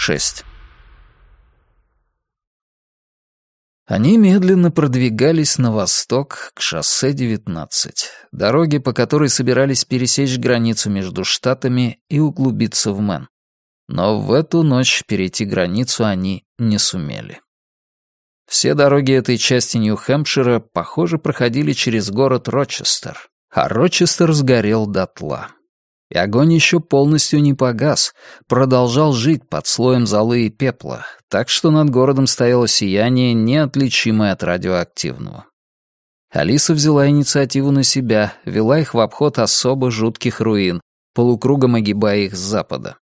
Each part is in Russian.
6. Они медленно продвигались на восток к шоссе 19, дороге, по которой собирались пересечь границу между штатами и углубиться в Мэн. Но в эту ночь перейти границу они не сумели. Все дороги этой части Нью-Хэмпшира, похоже, проходили через город Рочестер, а Рочестер сгорел дотла. И огонь еще полностью не погас, продолжал жить под слоем золы и пепла, так что над городом стояло сияние, неотличимое от радиоактивного. Алиса взяла инициативу на себя, вела их в обход особо жутких руин, полукругом огибая их с запада.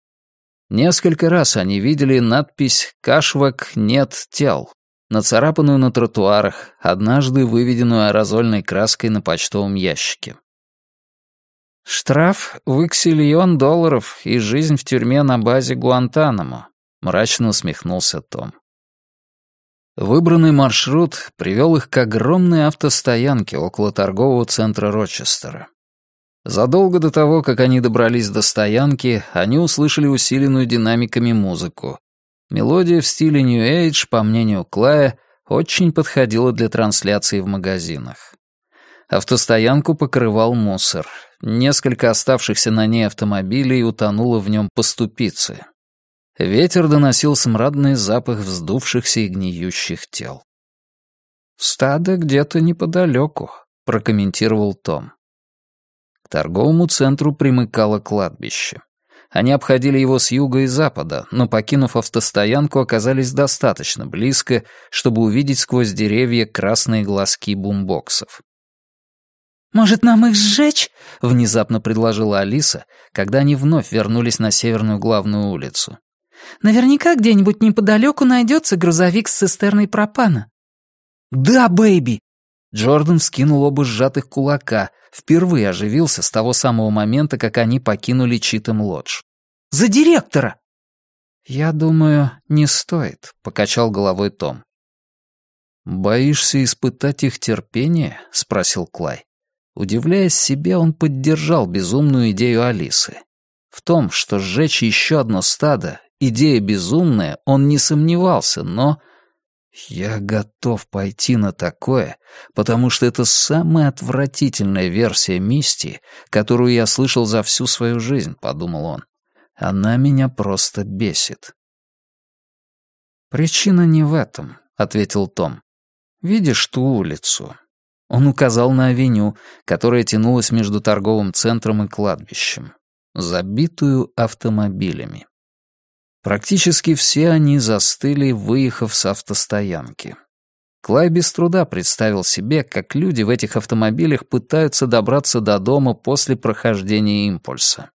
Несколько раз они видели надпись «Кашвак нет тел», нацарапанную на тротуарах, однажды выведенную аэрозольной краской на почтовом ящике. «Штраф в долларов и жизнь в тюрьме на базе Гуантанамо», — мрачно усмехнулся Том. Выбранный маршрут привел их к огромной автостоянке около торгового центра Рочестера. Задолго до того, как они добрались до стоянки, они услышали усиленную динамиками музыку. Мелодия в стиле New Age, по мнению Клая, очень подходила для трансляции в магазинах. Автостоянку покрывал мусор. Несколько оставшихся на ней автомобилей утонуло в нем по ступице. Ветер доносил смрадный запах вздувшихся и гниющих тел. «Стадо где-то неподалеку», — прокомментировал Том. К торговому центру примыкало кладбище. Они обходили его с юга и запада, но, покинув автостоянку, оказались достаточно близко, чтобы увидеть сквозь деревья красные глазки бумбоксов. «Может, нам их сжечь?» — внезапно предложила Алиса, когда они вновь вернулись на северную главную улицу. «Наверняка где-нибудь неподалеку найдется грузовик с цистерной пропана». «Да, baby!» Джордан скинул оба сжатых кулака, впервые оживился с того самого момента, как они покинули Читом Лодж. «За директора!» «Я думаю, не стоит», — покачал головой Том. «Боишься испытать их терпение?» — спросил Клай. Удивляясь себе, он поддержал безумную идею Алисы. В том, что сжечь еще одно стадо — идея безумная, он не сомневался, но... «Я готов пойти на такое, потому что это самая отвратительная версия Мисти, которую я слышал за всю свою жизнь», — подумал он. «Она меня просто бесит». «Причина не в этом», — ответил Том. «Видишь ту улицу? Он указал на авеню, которая тянулась между торговым центром и кладбищем, забитую автомобилями. Практически все они застыли, выехав с автостоянки. Клай без труда представил себе, как люди в этих автомобилях пытаются добраться до дома после прохождения импульса.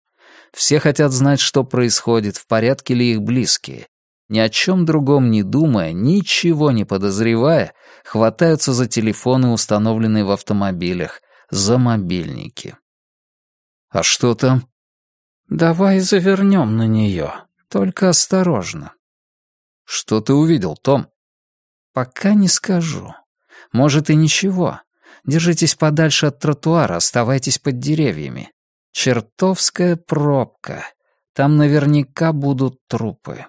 Все хотят знать, что происходит, в порядке ли их близкие, ни о чем другом не думая, ничего не подозревая, хватаются за телефоны, установленные в автомобилях, за мобильники. «А что там?» «Давай завернем на нее, только осторожно». «Что ты увидел, Том?» «Пока не скажу. Может и ничего. Держитесь подальше от тротуара, оставайтесь под деревьями. Чертовская пробка. Там наверняка будут трупы».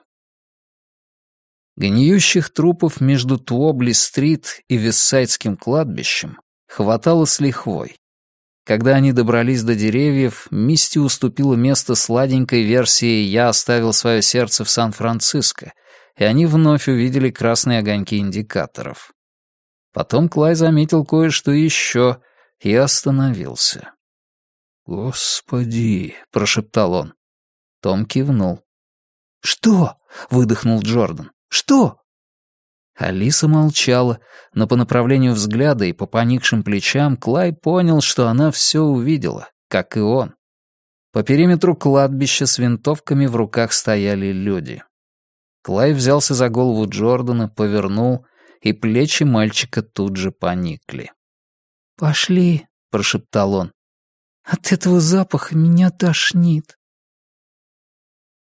Гниющих трупов между Туобли-стрит и Виссайдским кладбищем хватало с лихвой. Когда они добрались до деревьев, Мисти уступила место сладенькой версии «Я оставил свое сердце в Сан-Франциско», и они вновь увидели красные огоньки индикаторов. Потом Клай заметил кое-что еще и остановился. «Господи!» — прошептал он. Том кивнул. «Что?» — выдохнул Джордан. Что?» Алиса молчала, но по направлению взгляда и по поникшим плечам Клай понял, что она все увидела, как и он. По периметру кладбища с винтовками в руках стояли люди. Клай взялся за голову Джордана, повернул, и плечи мальчика тут же поникли. «Пошли», — прошептал он. «От этого запаха меня тошнит».